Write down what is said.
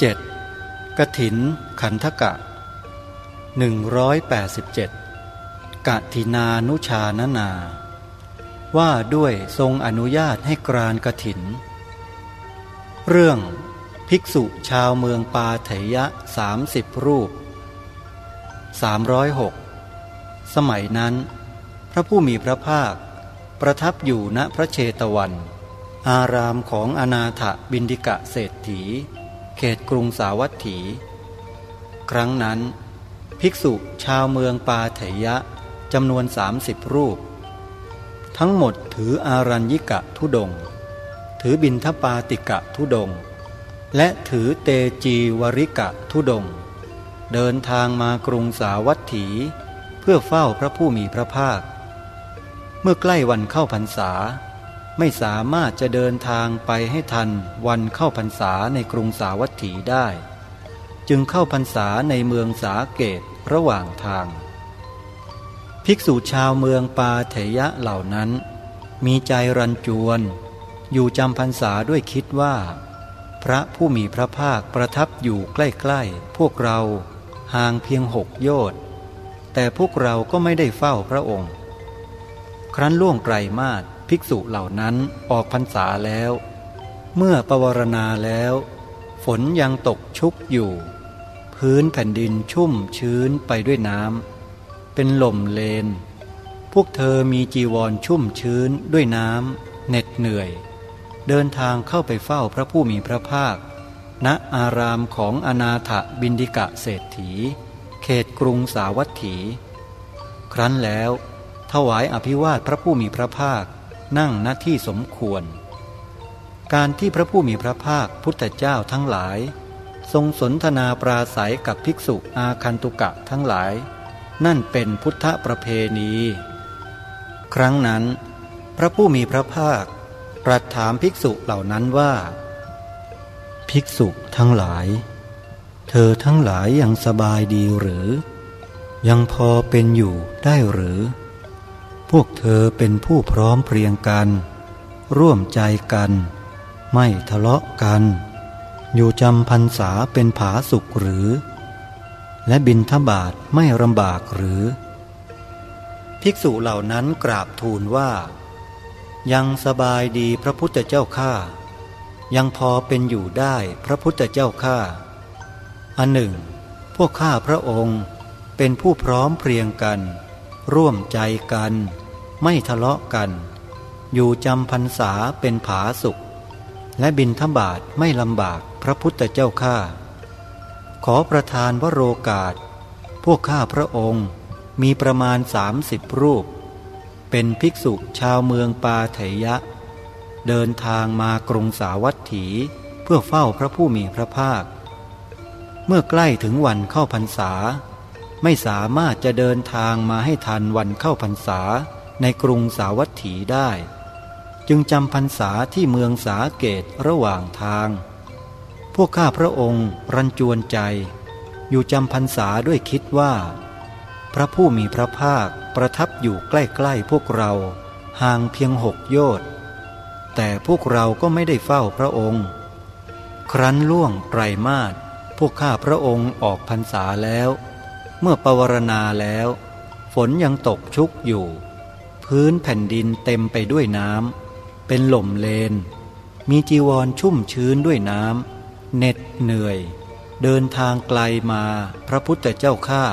7. กถินขันธกะ 187กถินานุชานนา ว่าด้วยทรงอนุญาตให้กรานกถิน เรื่องภิกษุชาวเมืองปาเถยะสามสิบรูป 306 สมัยนั้น พระผู้มีพระภาค ประทับอยู่ณพระเชตวัน อารามของอนาถบินดิกะเศรษฐี เขตกรุงสาวัตถี ครั้งนั้น ภิกษุชาวเมืองปาเถยะจำนวนสามสิบรูป ทั้งหมดถืออารัญญิกะทุดง ถือบินทปาติกะทุดง และถือเตจีวริกะทุดง เดินทางมากรุงสาวัตถี เพื่อเฝ้าพระผู้มีพระภาค เมื่อใกล้วันเข้าพรรษา ไม่สามารถจะเดินทางไปให้ทันวันเข้าพรรษาในกรุงสาวัตถีได้ จึงเข้าพรรษาในเมืองสาเกตระหว่างทาง ภิกษุชาวเมืองปาเถยะเหล่านั้น มีใจรันจวน อยู่จำพรรษาด้วยคิดว่า พระผู้มีพระภาคประทับอยู่ใกล้ๆ พวกเราห่างเพียงหกโยชน์แต่พวกเราก็ไม่ได้เฝ้าพระองค์ ครั้นล่วงไกลมาศ ภิกษุเหล่านั้นออกพรรษาแล้ว เมื่อปวารณาแล้ว ฝนยังตกชุกอยู่ พื้นแผ่นดินชุ่มชื้นไปด้วยน้ำเป็นลมเลน พวกเธอมีจีวรชุ่มชื้นด้วยน้ำเหน็ดเหนื่อย เดินทางเข้าไปเฝ้าพระผู้มีพระภาค ณอารามของอนาถบินดิกะเศรษฐี เขตกรุงสาวัตถี ครั้นแล้ว ถวายอภิวาทพระผู้มีพระภาค นั่งหน้าที่สมควร การที่พระผู้มีพระภาคพุทธเจ้าทั้งหลาย ทรงสนทนาปราศัยกับภิกษุอาคันตุกะทั้งหลาย นั่นเป็นพุทธประเพณี ครั้งนั้น พระผู้มีพระภาคตรัสถามภิกษุเหล่านั้นว่า ภิกษุทั้งหลาย เธอทั้งหลายยังสบายดีหรือ ยังพอเป็นอยู่ได้หรือ พวกเธอเป็นผู้พร้อมเพรียงกัน ร่วมใจกัน ไม่ทะเลาะกัน อยู่จำพรรษาเป็นผาสุขหรือ และบินทบาทไม่ลำบากหรือ ภิกษุเหล่านั้นกราบทูลว่า ยังสบายดีพระพุทธเจ้าข้ายังพอเป็นอยู่ได้พระพุทธเจ้าข้าอันหนึ่ง พวกข้าพระองค์เป็นผู้พร้อมเพรียงกัน ร่วมใจกัน ไม่ทะเลาะกัน อยู่จำพรรษาเป็นผาสุข และบินทบาทไม่ลำบากพระพุทธเจ้าข้าขอประทานวโรกาส พวกข้าพระองค์มีประมาณสามสิบรูป เป็นภิกษุชาวเมืองปาเถยะ เดินทางมากรุงสาวัตถีเพื่อเฝ้าพระผู้มีพระภาค เมื่อใกล้ถึงวันเข้าพรรษา ไม่สามารถจะเดินทางมาให้ทันวันเข้าพรรษาในกรุงสาวัตถีได้ จึงจำพรรษาที่เมืองสาเกตระหว่างทาง พวกข้าพระองค์รันจวนใจ อยู่จำพรรษาด้วยคิดว่า พระผู้มีพระภาคประทับอยู่ใกล้ๆพวกเราห่างเพียงหกโยชน์แต่พวกเราก็ไม่ได้เฝ้าพระองค์ ครั้นล่วงไตรมาสพวกข้าพระองค์ออกพรรษาแล้ว เมื่อปวารณาแล้ว ฝนยังตกชุกอยู่ พื้นแผ่นดินเต็มไปด้วยน้ำเป็นหล่มเลน มีจีวรชุ่มชื้นด้วยน้ำเหน็ดเหนื่อย เดินทางไกลมาพระพุทธเจ้าข้า